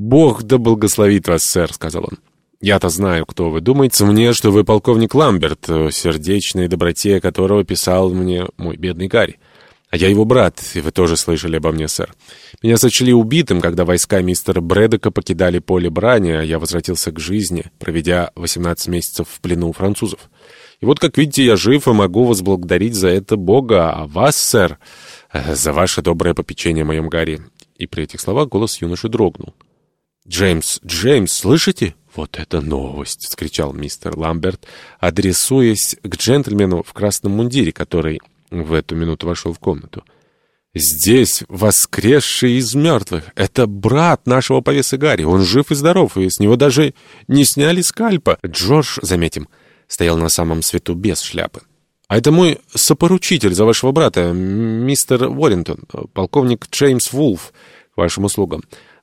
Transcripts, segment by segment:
«Бог да благословит вас, сэр», — сказал он. «Я-то знаю, кто вы. Думаете мне, что вы полковник Ламберт, сердечной доброте которого писал мне мой бедный Гарри. А я его брат, и вы тоже слышали обо мне, сэр. Меня сочли убитым, когда войска мистера Брэдока покидали поле брани, а я возвратился к жизни, проведя 18 месяцев в плену у французов. И вот, как видите, я жив и могу возблагодарить за это Бога, а вас, сэр, э, за ваше доброе попечение о моем Гарри». И при этих словах голос юноши дрогнул. «Джеймс, Джеймс, слышите?» «Вот это новость!» — скричал мистер Ламберт, адресуясь к джентльмену в красном мундире, который в эту минуту вошел в комнату. «Здесь воскресший из мертвых. Это брат нашего повесы Гарри. Он жив и здоров, и с него даже не сняли скальпа. Джордж, заметим, стоял на самом свету без шляпы. А это мой сопоручитель за вашего брата, мистер Уоррингтон, полковник Джеймс Вулф, к вашим услугам.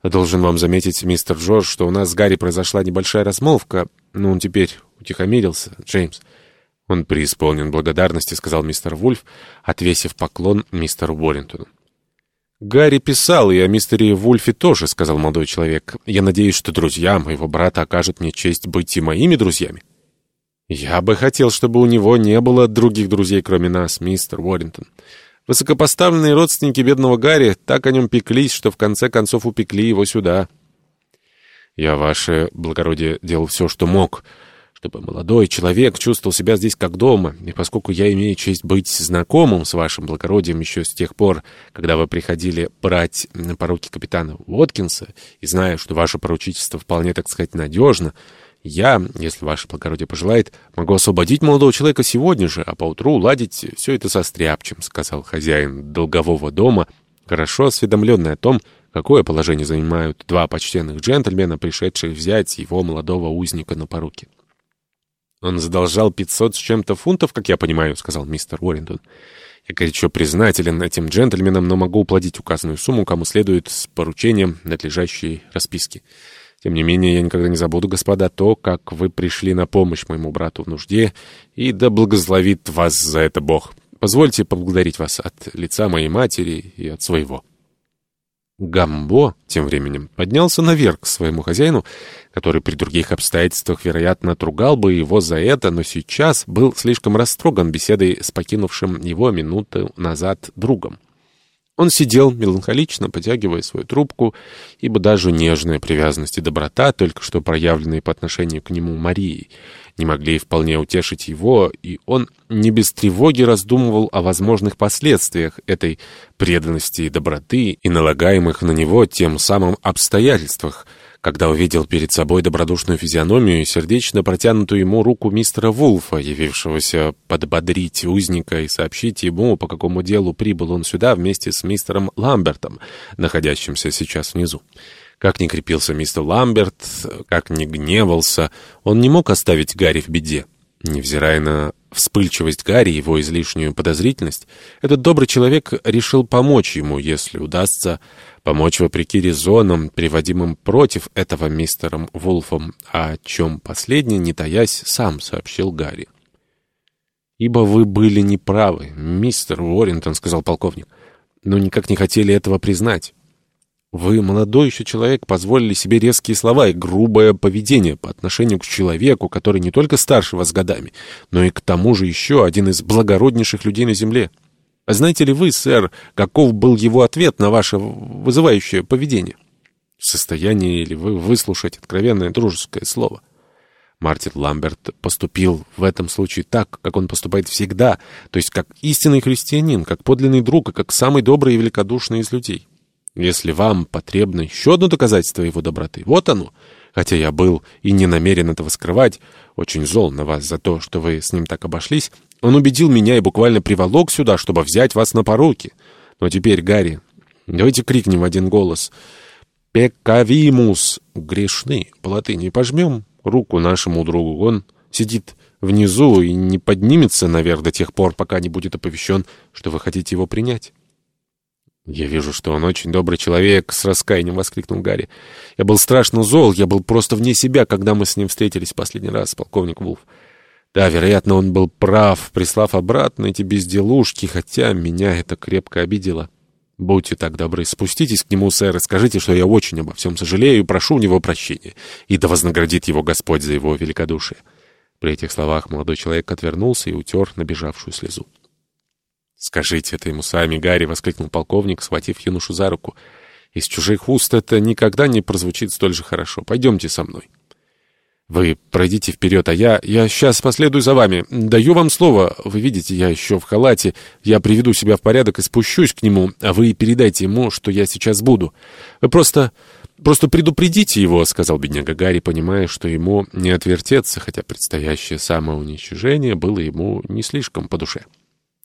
Должен вам заметить, мистер Джордж, что у нас с Гарри произошла небольшая размолвка. Ну, он теперь утихомирился, Джеймс». «Он преисполнен благодарности», — сказал мистер Вульф, отвесив поклон мистеру Уоррентону. «Гарри писал, и о мистере Вульфе тоже», — сказал молодой человек. «Я надеюсь, что друзья моего брата окажут мне честь быть и моими друзьями». «Я бы хотел, чтобы у него не было других друзей, кроме нас, мистер Уоррентон. Высокопоставленные родственники бедного Гарри так о нем пеклись, что в конце концов упекли его сюда». «Я, ваше благородие, делал все, что мог», чтобы молодой человек чувствовал себя здесь как дома, и поскольку я имею честь быть знакомым с вашим благородием еще с тех пор, когда вы приходили брать на поруки капитана Уоткинса, и знаю, что ваше поручительство вполне, так сказать, надежно, я, если ваше благородие пожелает, могу освободить молодого человека сегодня же, а поутру уладить все это со стряпчем, — сказал хозяин долгового дома, хорошо осведомленный о том, какое положение занимают два почтенных джентльмена, пришедших взять его молодого узника на поруки. «Он задолжал пятьсот с чем-то фунтов, как я понимаю», — сказал мистер Уоррингтон. «Я горячо признателен этим джентльменам, но могу уплатить указанную сумму, кому следует, с поручением надлежащей расписки. Тем не менее, я никогда не забуду, господа, то, как вы пришли на помощь моему брату в нужде, и да благословит вас за это Бог. Позвольте поблагодарить вас от лица моей матери и от своего». Гамбо тем временем поднялся наверх к своему хозяину, который при других обстоятельствах, вероятно, отругал бы его за это, но сейчас был слишком растроган беседой с покинувшим его минуту назад другом. Он сидел, меланхолично потягивая свою трубку, ибо даже нежная привязанность и доброта, только что проявленные по отношению к нему Марией, не могли вполне утешить его, и он не без тревоги раздумывал о возможных последствиях этой преданности и доброты и налагаемых на него тем самым обстоятельствах, когда увидел перед собой добродушную физиономию и сердечно протянутую ему руку мистера Вулфа, явившегося подбодрить узника и сообщить ему, по какому делу прибыл он сюда вместе с мистером Ламбертом, находящимся сейчас внизу. Как ни крепился мистер Ламберт, как ни гневался, он не мог оставить Гарри в беде. Невзирая на вспыльчивость Гарри его излишнюю подозрительность, этот добрый человек решил помочь ему, если удастся помочь вопреки резонам, приводимым против этого мистером Вулфом, о чем последний, не таясь, сам сообщил Гарри. «Ибо вы были неправы, мистер Уоррингтон», — сказал полковник, — «но никак не хотели этого признать. Вы, молодой еще человек, позволили себе резкие слова и грубое поведение по отношению к человеку, который не только старше вас годами, но и к тому же еще один из благороднейших людей на земле». А знаете ли вы, сэр, каков был его ответ на ваше вызывающее поведение? В состоянии ли вы выслушать откровенное дружеское слово? Мартин Ламберт поступил в этом случае так, как он поступает всегда, то есть как истинный христианин, как подлинный друг и как самый добрый и великодушный из людей. Если вам потребно еще одно доказательство его доброты, вот оно. Хотя я был и не намерен этого скрывать, очень зол на вас за то, что вы с ним так обошлись, он убедил меня и буквально приволок сюда, чтобы взять вас на поруки. Но теперь, Гарри, давайте крикнем в один голос. «Пекавимус!» Грешны, по латыни. Пожмем руку нашему другу. Он сидит внизу и не поднимется наверх до тех пор, пока не будет оповещен, что вы хотите его принять. «Я вижу, что он очень добрый человек», — с раскаянием воскликнул Гарри. «Я был страшно зол, я был просто вне себя, когда мы с ним встретились в последний раз, полковник Вулф. Да, вероятно, он был прав, прислав обратно эти безделушки, хотя меня это крепко обидело. Будьте так добры, спуститесь к нему, сэр, и скажите, что я очень обо всем сожалею и прошу у него прощения. И да вознаградит его Господь за его великодушие». При этих словах молодой человек отвернулся и утер набежавшую слезу. «Скажите это ему сами, Гарри!» — воскликнул полковник, схватив юношу за руку. «Из чужих уст это никогда не прозвучит столь же хорошо. Пойдемте со мной». «Вы пройдите вперед, а я... Я сейчас последую за вами. Даю вам слово. Вы видите, я еще в халате. Я приведу себя в порядок и спущусь к нему, а вы передайте ему, что я сейчас буду. Вы просто... просто предупредите его», — сказал бедняга Гарри, понимая, что ему не отвертеться, хотя предстоящее самоуничижение было ему не слишком по душе.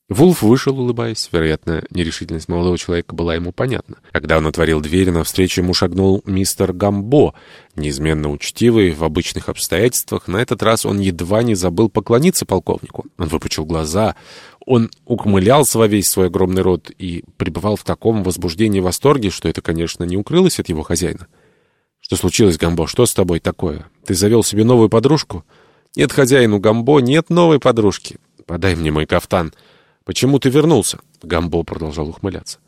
Вулф вышел, улыбаясь. Вероятно, нерешительность молодого человека была ему понятна. Когда он отворил дверь, навстречу ему шагнул мистер Гамбо, неизменно учтивый в обычных обстоятельствах. На этот раз он едва не забыл поклониться полковнику. Он выпучил глаза, он ухмылялся во весь свой огромный рот и пребывал в таком возбуждении и восторге, что это, конечно, не укрылось от его хозяина. «Что случилось, Гамбо? Что с тобой такое? Ты завел себе новую подружку?» «Нет, хозяину Гамбо, нет новой подружки. Подай мне мой кафтан». «Почему ты вернулся?» Гамбо продолжал ухмыляться.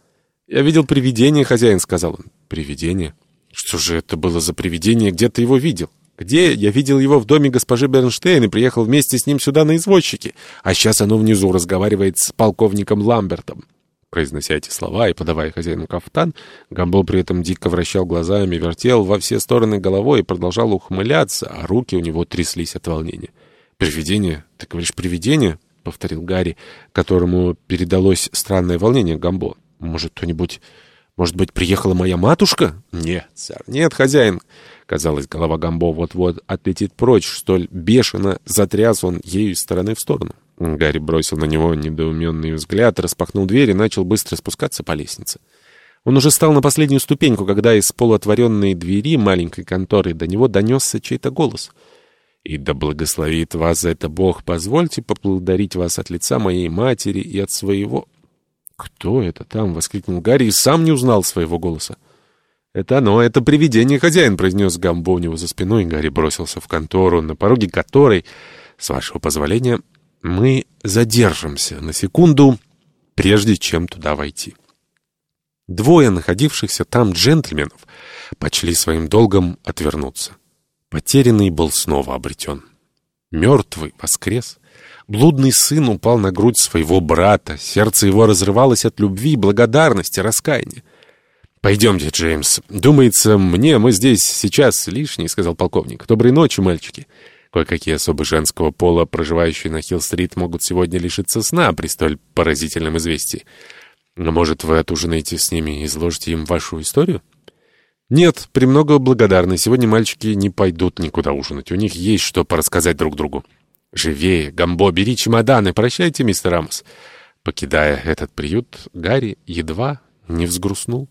«Я видел привидение, хозяин», — сказал он. «Привидение? Что же это было за привидение? Где ты его видел?» «Где? Я видел его в доме госпожи Бернштейн и приехал вместе с ним сюда на извозчике. А сейчас оно внизу разговаривает с полковником Ламбертом». Произнося эти слова и подавая хозяину кафтан, Гамбо при этом дико вращал глазами, вертел во все стороны головой и продолжал ухмыляться, а руки у него тряслись от волнения. «Привидение? Ты говоришь, привидение?» — повторил Гарри, которому передалось странное волнение Гамбо. «Может, кто-нибудь... Может быть, приехала моя матушка?» «Нет, сэр, нет, хозяин». Казалось, голова Гамбо вот-вот отлетит прочь, столь бешено затряс он ею из стороны в сторону. Гарри бросил на него недоуменный взгляд, распахнул дверь и начал быстро спускаться по лестнице. Он уже стал на последнюю ступеньку, когда из полуотворенной двери маленькой конторы до него донесся чей-то голос — и да благословит вас за это Бог. Позвольте поблагодарить вас от лица моей матери и от своего...» «Кто это там?» — воскликнул Гарри и сам не узнал своего голоса. «Это оно, это привидение, хозяин», — произнес Гамбо у него за спиной. Гарри бросился в контору, на пороге которой, с вашего позволения, мы задержимся на секунду, прежде чем туда войти. Двое находившихся там джентльменов почли своим долгом отвернуться. Потерянный был снова обретен. Мертвый воскрес. Блудный сын упал на грудь своего брата. Сердце его разрывалось от любви, благодарности, раскаяния. «Пойдемте, Джеймс. Думается, мне мы здесь сейчас лишние», — сказал полковник. «Доброй ночи, мальчики». Кое-какие особы женского пола, проживающие на Хилл-стрит, могут сегодня лишиться сна при столь поразительном известии. Но, может, вы отужинаете с ними и изложите им вашу историю? «Нет, премного благодарны. Сегодня мальчики не пойдут никуда ужинать. У них есть что порассказать друг другу». «Живее, Гамбо, бери чемоданы. Прощайте, мистер Рамос». Покидая этот приют, Гарри едва не взгрустнул.